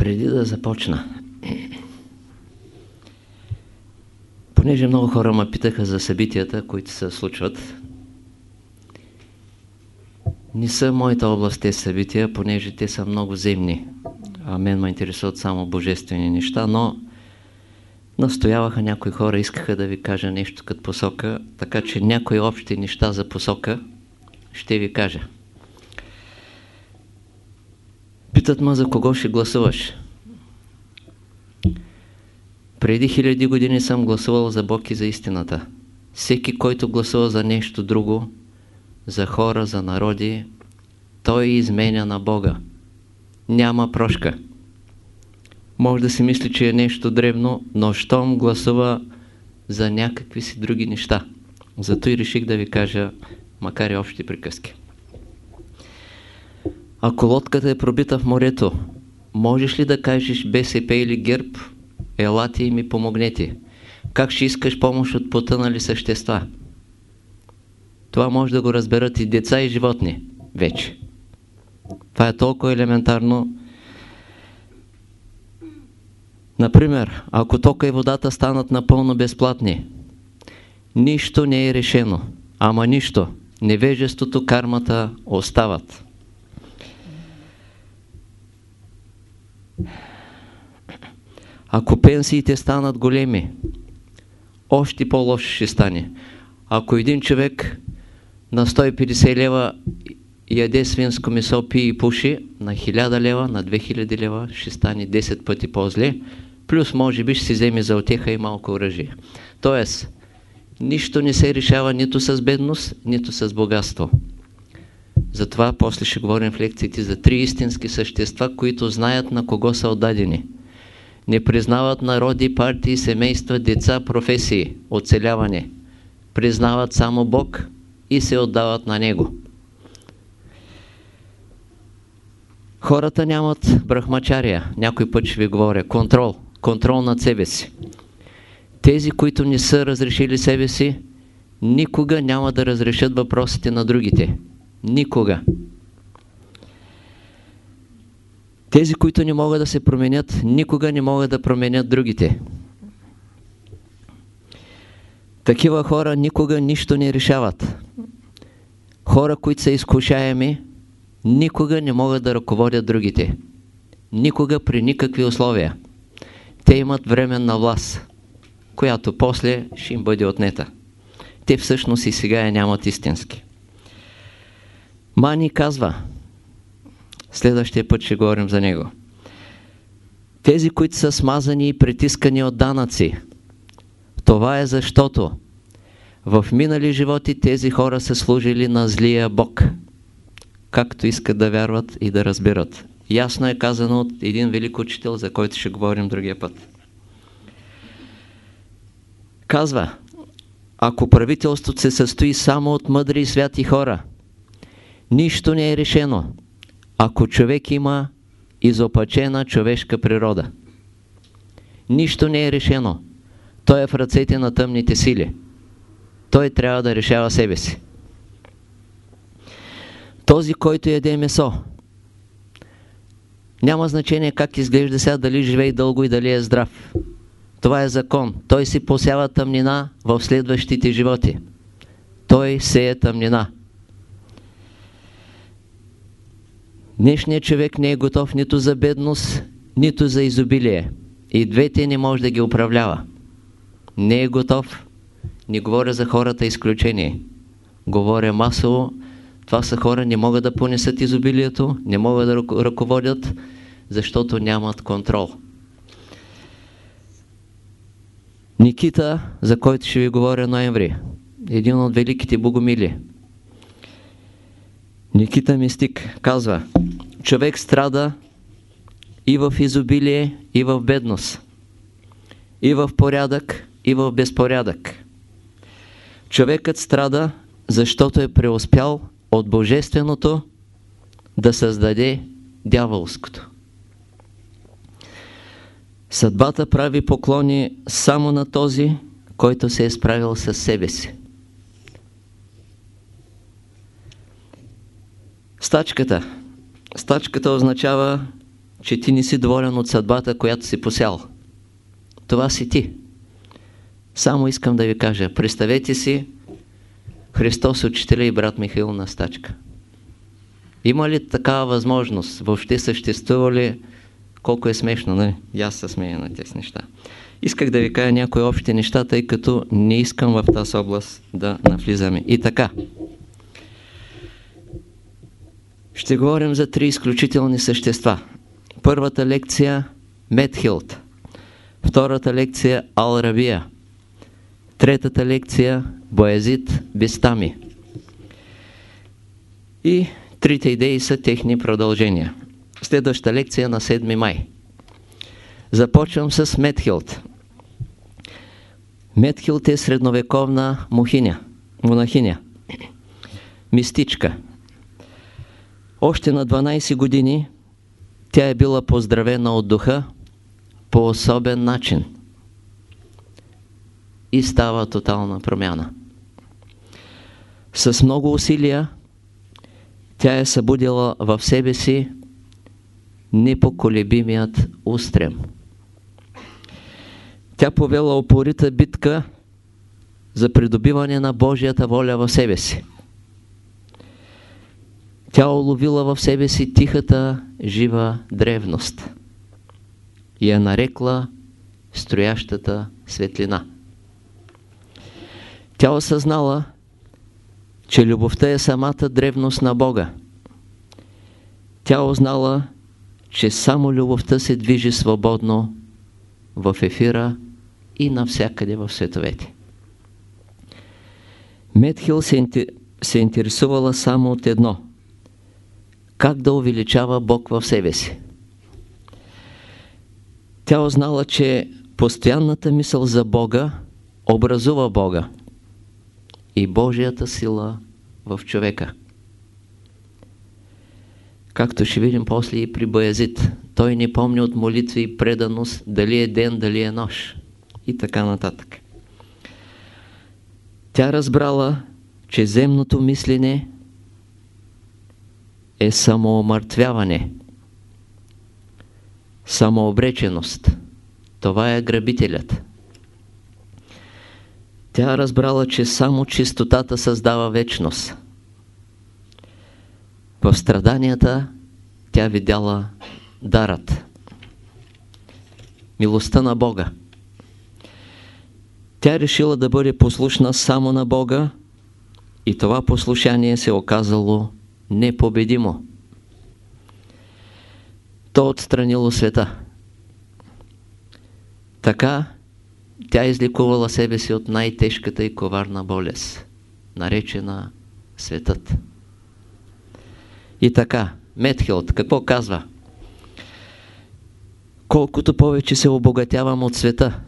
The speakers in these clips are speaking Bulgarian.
преди да започна, понеже много хора ме питаха за събитията, които се случват, не са моята област тези събития, понеже те са много земни. А мен ме интересуват само божествени неща, но настояваха някои хора, искаха да ви кажа нещо като посока, така че някои общи неща за посока ще ви кажа. Питат ме за кого ще гласуваш. Преди хиляди години съм гласувал за Бог и за истината. Всеки, който гласува за нещо друго, за хора, за народи, той изменя на Бога. Няма прошка. Може да си мисли, че е нещо древно, но щом гласува за някакви си други неща. Зато и реших да ви кажа, макар и общи приказки. Ако лодката е пробита в морето, можеш ли да кажеш БСП или ГЕРБ, елате и ми помогнете? Как ще искаш помощ от потънали същества? Това може да го разберат и деца и животни вече. Това е толкова елементарно. Например, ако тока и водата станат напълно безплатни, нищо не е решено. Ама нищо. Невежеството, кармата остават. Ако пенсиите станат големи, още по-лошо ще стане. Ако един човек на 150 лева яде свинско месо, пи и пуши, на 1000 лева, на 2000 лева ще стане 10 пъти по-зле, плюс може би ще си вземе за отеха и малко оръжие. Тоест, нищо не се решава нито с бедност, нито с богатство. Затова после ще говорим в лекциите за три истински същества, които знаят на кого са отдадени. Не признават народи, партии, семейства, деца, професии, оцеляване. Признават само Бог и се отдават на Него. Хората нямат брахмачария, някой път ще ви говоря, контрол, контрол над себе си. Тези, които не са разрешили себе си, никога няма да разрешат въпросите на другите. Никога. Тези, които не могат да се променят, никога не могат да променят другите. Такива хора никога нищо не решават. Хора, които са изкушаеми, никога не могат да ръководят другите. Никога при никакви условия. Те имат временна власт, която после ще им бъде отнета. Те всъщност и сега я нямат истински. Мани казва, следващия път ще говорим за него, тези, които са смазани и притискани от данъци, това е защото в минали животи тези хора са служили на злия Бог, както искат да вярват и да разбират. Ясно е казано от един велик учител, за който ще говорим другия път. Казва, ако правителството се състои само от мъдри и святи хора, нищо не е решено, ако човек има изопачена човешка природа. Нищо не е решено. Той е в ръцете на тъмните сили. Той трябва да решава себе си. Този, който яде месо, няма значение как изглежда сега, дали живее дълго и дали е здрав. Това е закон. Той си посява тъмнина в следващите животи. Той сее тъмнина. Днешният човек не е готов нито за бедност, нито за изобилие. И двете не може да ги управлява. Не е готов. Не говоря за хората изключение. Говоря масово. Това са хора, не могат да понесат изобилието, не могат да ръководят, защото нямат контрол. Никита, за който ще ви говоря ноември, един от великите богомили. Никита Мистик казва, човек страда и в изобилие, и в бедност, и в порядък, и в безпорядък. Човекът страда, защото е преуспял от Божественото да създаде дяволското. Съдбата прави поклони само на този, който се е справил със себе си. Стачката. Стачката означава че ти не си доволен от съдбата, която си посял. Това си ти. Само искам да ви кажа, представете си Христос, учителя и брат Михаил на стачка. Има ли такава възможност? Въобще съществува ли? Колко е смешно, не? И аз се смея на тези неща. Исках да ви кажа някои общи неща, тъй като не искам в тази област да навлизаме. И така. Ще говорим за три изключителни същества. Първата лекция Метхилд. Втората лекция Ал-Рабия. Третата лекция Боязит Бестами. И трите идеи са техни продължения. Следваща лекция на 7 май. Започвам с Метхилд. Метхилд е средновековна мухиня, монахиня, мистичка. Още на 12 години тя е била поздравена от духа по особен начин и става тотална промяна. С много усилия тя е събудила в себе си непоколебимият устрем. Тя повела опорита битка за придобиване на Божията воля в себе си. Тя уловила в себе си тихата, жива древност и я нарекла строящата светлина. Тя осъзнала, че любовта е самата древност на Бога. Тя узнала, че само любовта се движи свободно в ефира и навсякъде в световете. Медхил се, се интересувала само от едно – как да увеличава Бог в себе си. Тя узнала, че постоянната мисъл за Бога образува Бога и Божията сила в човека. Както ще видим после и при Боязит. Той не помни от молитви и преданост дали е ден, дали е нощ. И така нататък. Тя разбрала, че земното мислене е самоомъртвяване, самообреченост. Това е грабителят. Тя разбрала, че само чистотата създава вечност. В страданията тя видяла дарът, милостта на Бога. Тя решила да бъде послушна само на Бога и това послушание се оказало непобедимо. То отстранило света. Така тя изликувала себе си от най-тежката и коварна болест, наречена светът. И така, Метхилд, какво казва? Колкото повече се обогатявам от света,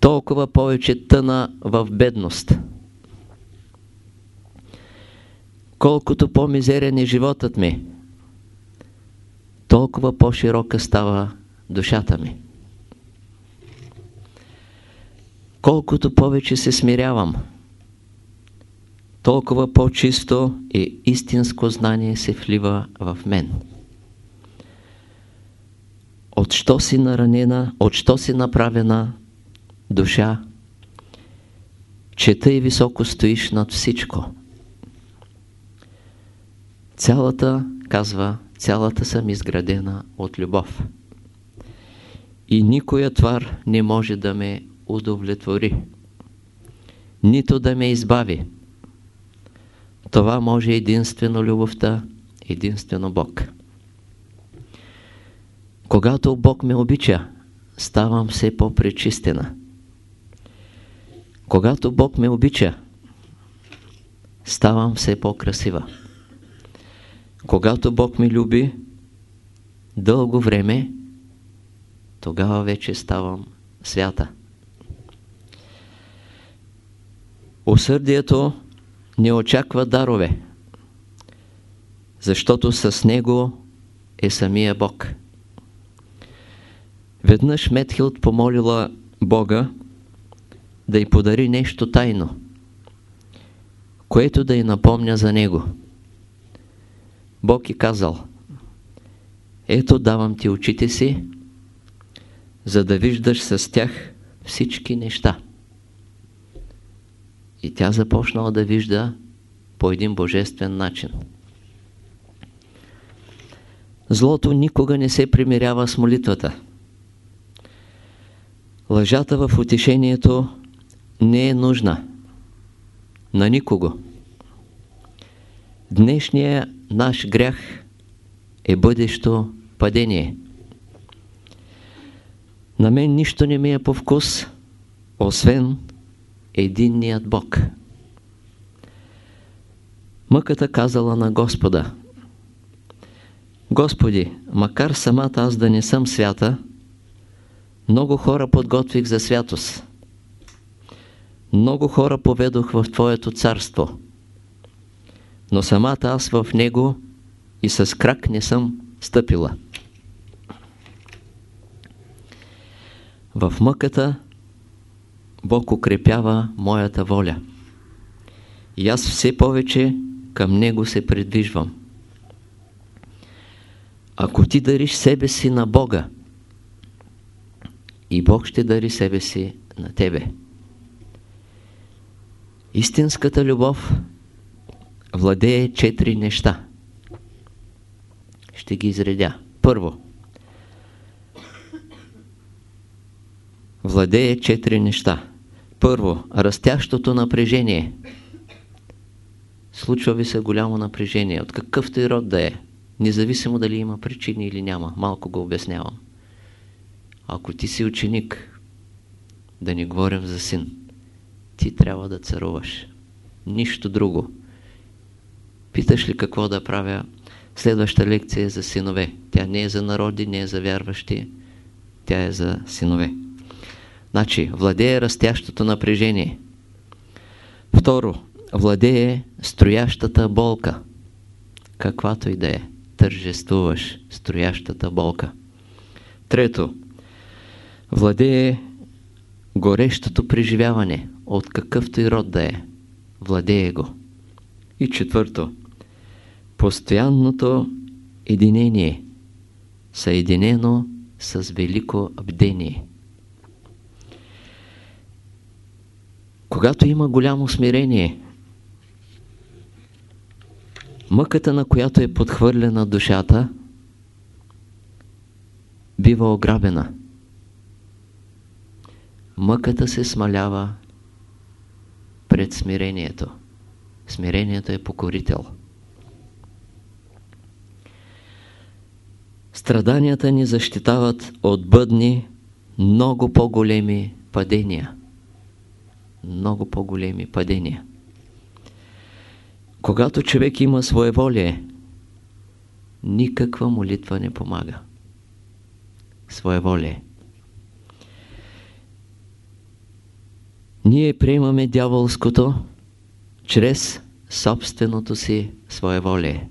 толкова повече тъна в бедност. Колкото по-мизерен е животът ми, толкова по-широка става душата ми. Колкото повече се смирявам, толкова по-чисто и истинско знание се влива в мен. От що си наранена, от що си направена душа, че тъй високо стоиш над всичко. Цялата, казва, цялата съм изградена от любов. И никоя твар не може да ме удовлетвори, нито да ме избави. Това може единствено любовта, единствено Бог. Когато Бог ме обича, ставам все по-пречистена. Когато Бог ме обича, ставам все по-красива. Когато Бог ми люби дълго време, тогава вече ставам свята. Усърдието не очаква дарове, защото с него е самия Бог. Веднъж Метхилд помолила Бога да й подари нещо тайно, което да й напомня за него. Бог и казал, Ето давам ти очите си, за да виждаш с тях всички неща. И тя започнала да вижда по един божествен начин. Злото никога не се примирява с молитвата. Лъжата в утешението не е нужна на никого. Днешният наш грях е бъдещо падение. На мен нищо не ми е по вкус, освен единният Бог. Мъката казала на Господа, Господи, макар самата аз да не съм свята, много хора подготвих за святост. Много хора поведох в Твоето царство. Но самата аз в него и с крак не съм стъпила. В мъката Бог укрепява моята воля. И аз все повече към Него се предвижвам. Ако ти дариш себе си на Бога, и Бог ще дари себе си на тебе. Истинската любов владее четири неща. Ще ги изредя. Първо, владее четири неща. Първо, растящото напрежение. Случва ви се голямо напрежение, от какъвто и род да е, независимо дали има причини или няма. Малко го обяснявам. Ако ти си ученик, да не говорим за син, ти трябва да царуваш. Нищо друго. Питаш ли какво да правя? Следваща лекция е за синове. Тя не е за народи, не е за вярващи. Тя е за синове. Значи, владее растящото напрежение. Второ, владее строящата болка. Каквато и да е. Тържествуваш строящата болка. Трето, владее горещото преживяване, от какъвто и род да е. Владее го. И четвърто, постоянното единение, съединено с велико бдение. Когато има голямо смирение, мъката, на която е подхвърлена душата, бива ограбена. Мъката се смалява пред смирението. Смирението е покорител. Страданията ни защитават от бъдни, много по-големи падения. Много по-големи падения. Когато човек има своеволие, никаква молитва не помага. Своеволие. Ние приемаме дяволското чрез собственото си своеволие.